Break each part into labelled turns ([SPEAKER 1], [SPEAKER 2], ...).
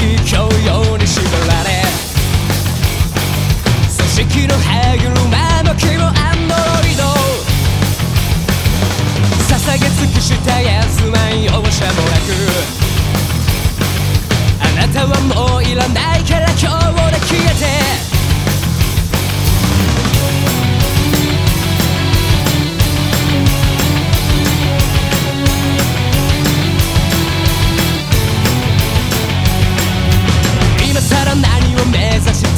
[SPEAKER 1] future. as I should.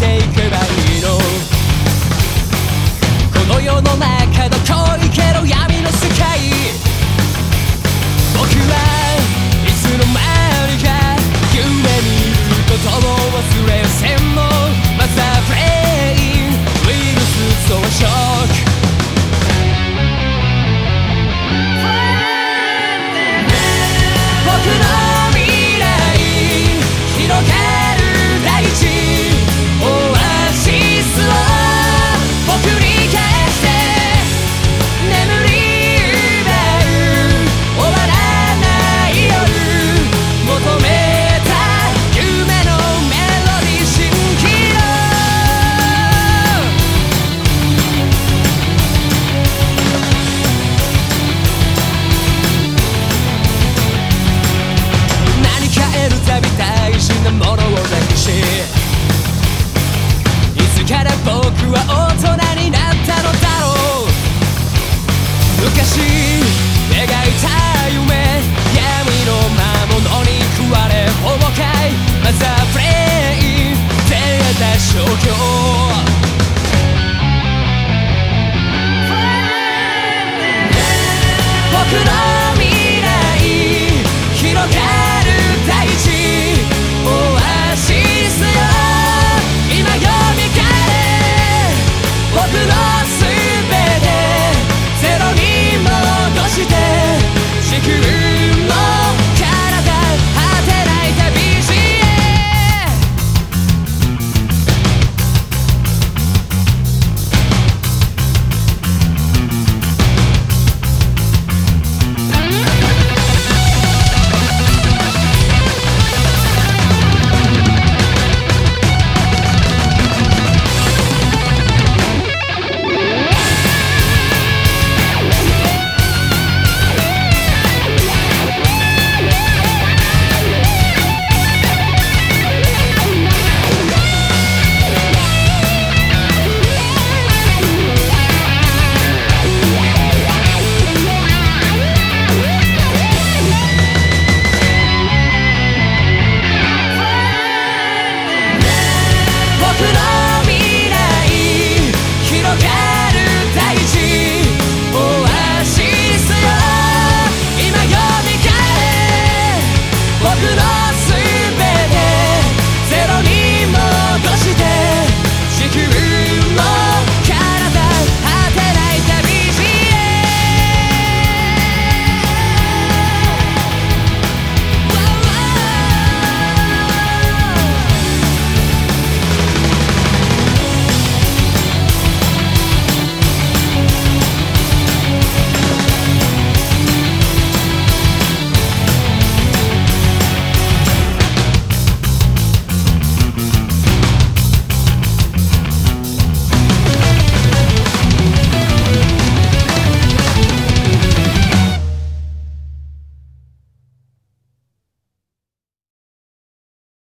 [SPEAKER 1] could I